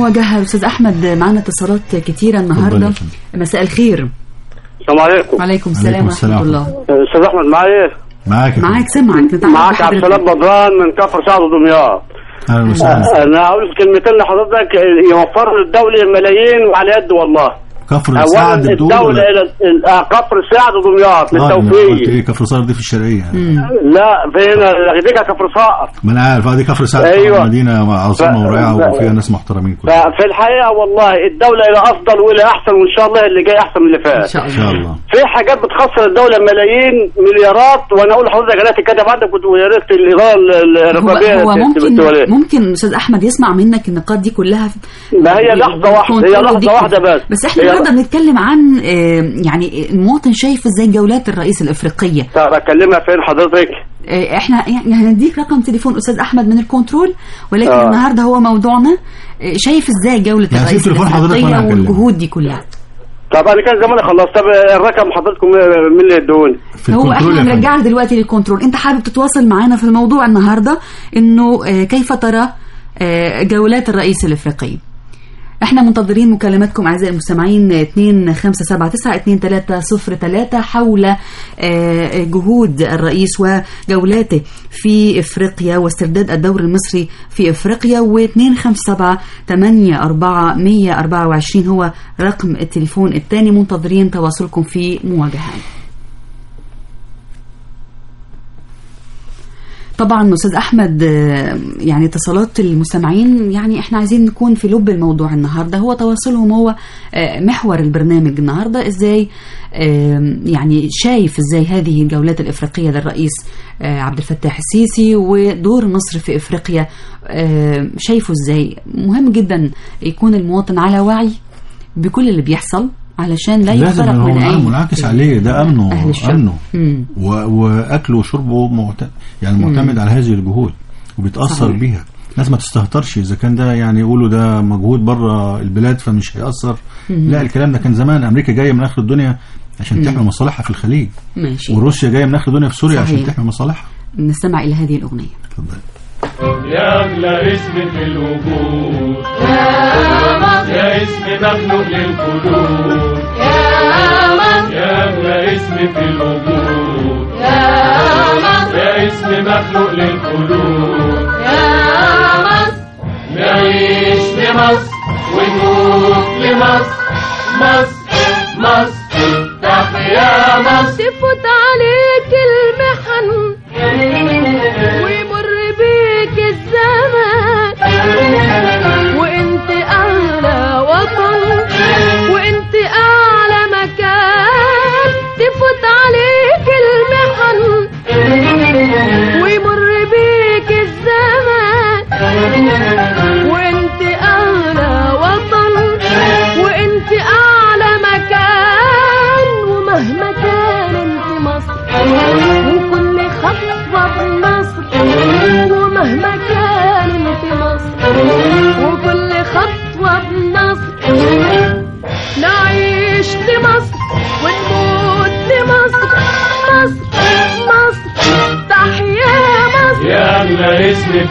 ومواجهة أستاذ أحمد. معنا اتصالات كتيرة النهاردة. مساء الخير. السلام عليكم. وعليكم السلام ورحمة الله. أستاذ أحمد معايا؟ معاك معاك سمعك. معاك عبد. السلام بدران من كفر سعد ودمياط أهلا وسهلا. أنا هقول كلمتين لحضرتك يوفر الدولة ملايين وعلى يد والله. كفر اولا سعد بتقول الدولة ولا- إلى ال- آه، كفر سعد ودمياط آه أنا قلت للتوفيق إيه كفر صقر دي في الشرقيه لا فين ديك كفر صقر ما أنا عارف آه دي كفر سعد أيوة. مدينه عاصمة ف- ورائعه ف- وفيها ناس محترمين كلهم. ففي الحقيقة والله الدولة إلى أفضل وإلى أحسن وإن شاء الله اللي جاي أحسن من اللي فات. إن شاء إن شاء الله. في حاجات بتخسر الدولة ملايين مليارات وأنا أقول لحضرتك أنا تتكتب عندك ويا ريت الاداره ال- هو, الرقابية هو ممكن الدولية. ممكن أستاذ أحمد يسمع منك النقاط دي كلها؟ ما هي لحظة واحدة هي دي واحدة كلها. بس. بس إحنا النهارده بنتكلم عن آه، يعني المواطن شايف إزاي جولات الرئيس الإفريقية؟ طب اكلمها فين حضرتك؟ آه، إحنا يعني هنديك رقم تليفون أستاذ أحمد من الكنترول ولكن آه. النهارده هو موضوعنا آه، شايف إزاي جولة يعني الرئيس سيب تليفون حضرتك الإفريقية. والجهود دي كلها؟ طب أنا كان زمان خلصت طب الرقم حضرتكم مين اللي ادوني هو إحنا. هنرجعك دلوقتي للكنترول. أنت حابب تتواصل معانا في الموضوع النهارده إنه كيف ترى جولات الرئيس الإفريقي؟ إحنا منتظرين مكالماتكم اعزائي المستمعين 2579 2303 حول آه، جهود الرئيس وجولاته في إفريقيا واسترداد الدور المصري في إفريقيا و257 84 124 هو رقم التليفون الثاني منتظرين تواصلكم في مواجهة. طبعا أستاذ أحمد آه، يعني اتصالات المستمعين يعني إحنا عايزين نكون في لب الموضوع النهارده. هو تواصلهم هو آه، محور البرنامج النهارده. إزاي آه، يعني شايف إزاي هذه الجولات الإفريقية للرئيس عبد الفتاح السيسي ودور مصر في إفريقيا شايفه إزاي؟ مهم جدا يكون المواطن على وعي بكل اللي بيحصل. علشان لا لازم هو من اي منعكس عليه ده أمنه أهل الشعب. أمنه مم. و- وأكله وشربه معتمد يعني معتمد على هذه الجهود وبيتأثر صحيح. بيها الناس ما تستهترش إذا كان ده يعني يقولوا ده مجهود بره البلاد فمش هيأثر مم. لا الكلام ده كان زمان أمريكا جاية من آخر الدنيا عشان مم. تحمي مصالحها في الخليج ماشي وروسيا جاية من آخر الدنيا في سوريا عشان صحيح. تحمي مصالحها نستمع إلى هذه الأغنية يا أغلى اسم في الوجود. يا اسم مخلوق للقلوب. يا أغلى اسم في الوجود. يا اسم مخلوق للقلوب. نعيش لمصر ونموت لمصر مصر مصر تحيا مصر تفوت عليك المحن.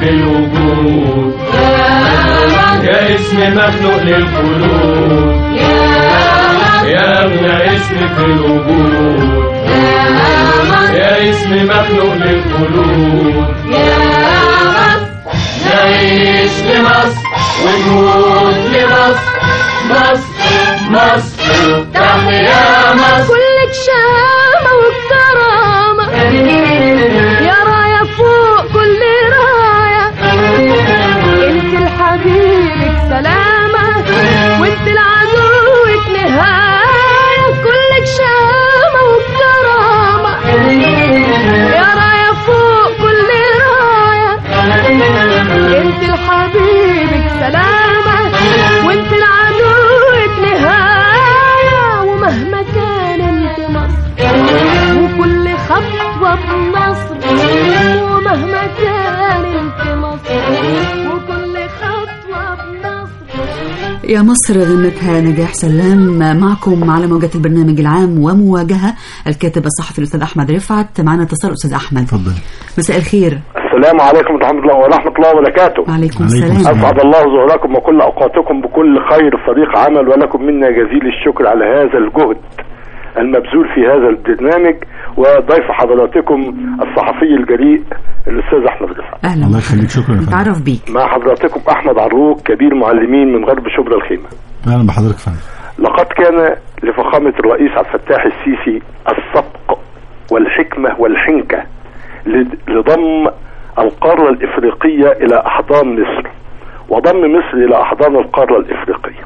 في الوجود يا اسم مخلوق للقلوب. يا أغلى اسم في الوجود. يا اسم مخلوق للقلوب. نعيش لمصر ونموت لمصر مصر مصر مصر غنتها نجاح سلام معكم على موجات البرنامج العام ومواجهة الكاتب الصحفي الأستاذ أحمد رفعت. معنا اتصال أستاذ أحمد. اتفضل مساء الخير. السلام عليكم ورحمة الله ورحمة الله وبركاته. وعليكم السلام. أسعد الله ظهوركم وكل أوقاتكم بكل خير. فريق عمل ولكم منا جزيل الشكر على هذا الجهد. المبذول في هذا البرنامج وضيف حضراتكم الصحفي الجريء الأستاذ أحمد رفعت أهلا الله يخليك شكرا نتعرف بيك. مع حضراتكم أحمد عروق كبير معلمين من غرب شبرا الخيمة. أهلا بحضرتك يا فندم. لقد كان لفخامة الرئيس عبد الفتاح السيسي السبق والحكمة والحنكة لد- لضم القارة الإفريقية إلى أحضان مصر وضم مصر إلى أحضان القارة الإفريقية.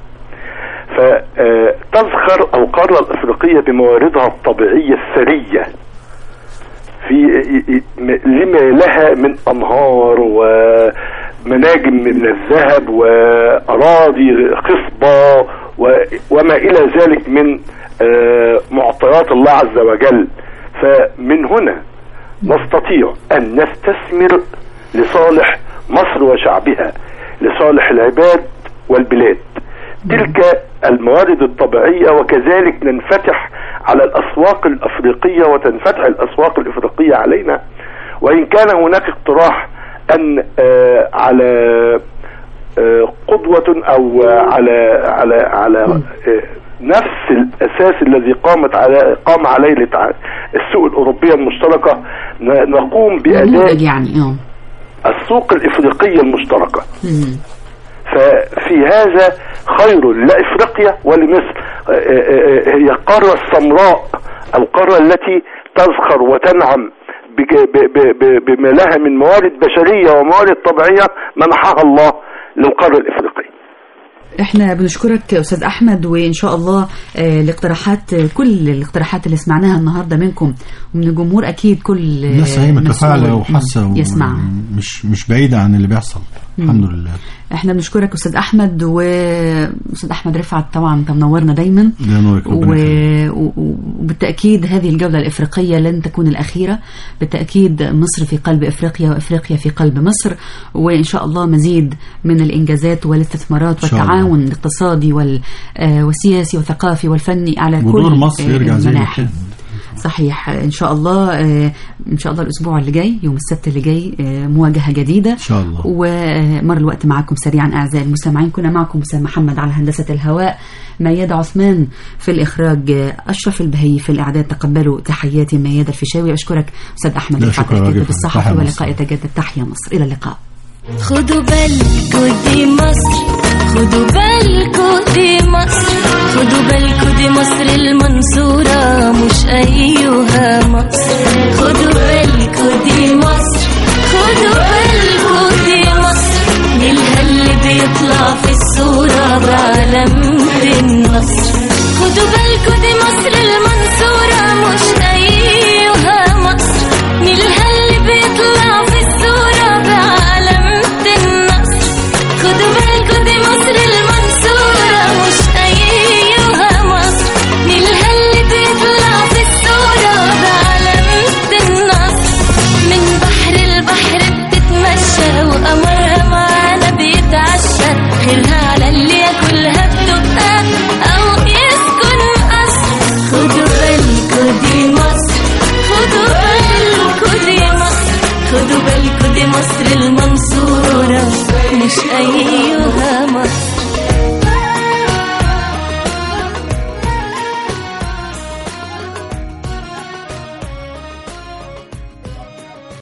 فتزخر القارة الإفريقية بمواردها الطبيعية الثرية في لما لها من أنهار ومناجم من الذهب وأراضي خصبة وما إلى ذلك من آه، معطيات الله عز وجل. فمن هنا نستطيع أن نستثمر لصالح مصر وشعبها لصالح العباد والبلاد. تلك الموارد الطبيعية وكذلك ننفتح على الأسواق الأفريقية وتنفتح الأسواق الأفريقية علينا. وإن كان هناك اقتراح أن آه، على آه، قدوة أو آه، على على على نفس الأساس الذي قامت على قام عليه السوق الأوروبية المشتركة نقوم بأداء يعني السوق الإفريقية المشتركة. ففي هذا خير لإفريقيا ولمصر. آه، آه، آه، هي القاره السمراء القارة التي تزخر وتنعم بما لها من موارد بشرية وموارد طبيعية منحها الله للقارة الإفريقية. إحنا بنشكرك أستاذ أحمد وإن شاء الله الاقتراحات كل الاقتراحات اللي سمعناها النهارده منكم. ومن الجمهور أكيد كل الناس هي متفاعله وحاسة يسمع. مش مش بعيده عن اللي بيحصل. الحمد لله. إحنا بنشكرك أستاذ أحمد واستاذ أحمد رفعت طبعا انت منورنا دايما. و... و... وبالتأكيد هذه الجولة الإفريقية لن تكون الأخيرة. بالتأكيد مصر في قلب إفريقيا وإفريقيا في قلب مصر. وإن شاء الله مزيد من الإنجازات والاستثمارات. والتعاون الاقتصادي وال... آه، والسياسي والثقافي والفني على كل مصر يرجع المناحي. صحيح. إن شاء الله آه، إن شاء الله الأسبوع اللي جاي يوم السبت اللي جاي آه، مواجهة جديدة. إن شاء الله. ومر الوقت معكم سريعا أعزائي المستمعين. كنا معكم مسام محمد على هندسة الهواء مياد عثمان في الإخراج آه، أشرف البهي في الإعداد. تقبلوا تحياتي مياد الفيشاوي. أشكرك أستاذ أحمد لا، رفعت شكرا الكاتب راجل. الصحفي تحيا مصر. خدوا بالكوا دي مصر خدوا بالكوا دي مصر المنصورة مش أيها مصر. خدوا بالكوا دي مصر خدوا بالكوا دي مصر ملها اللي بيطلع في الصورة بعلم النصر خدوا بالكوا دي مصر المنصورة مش أيها مصر ملها اللي بيطلع مصر المنصورة. مش أيها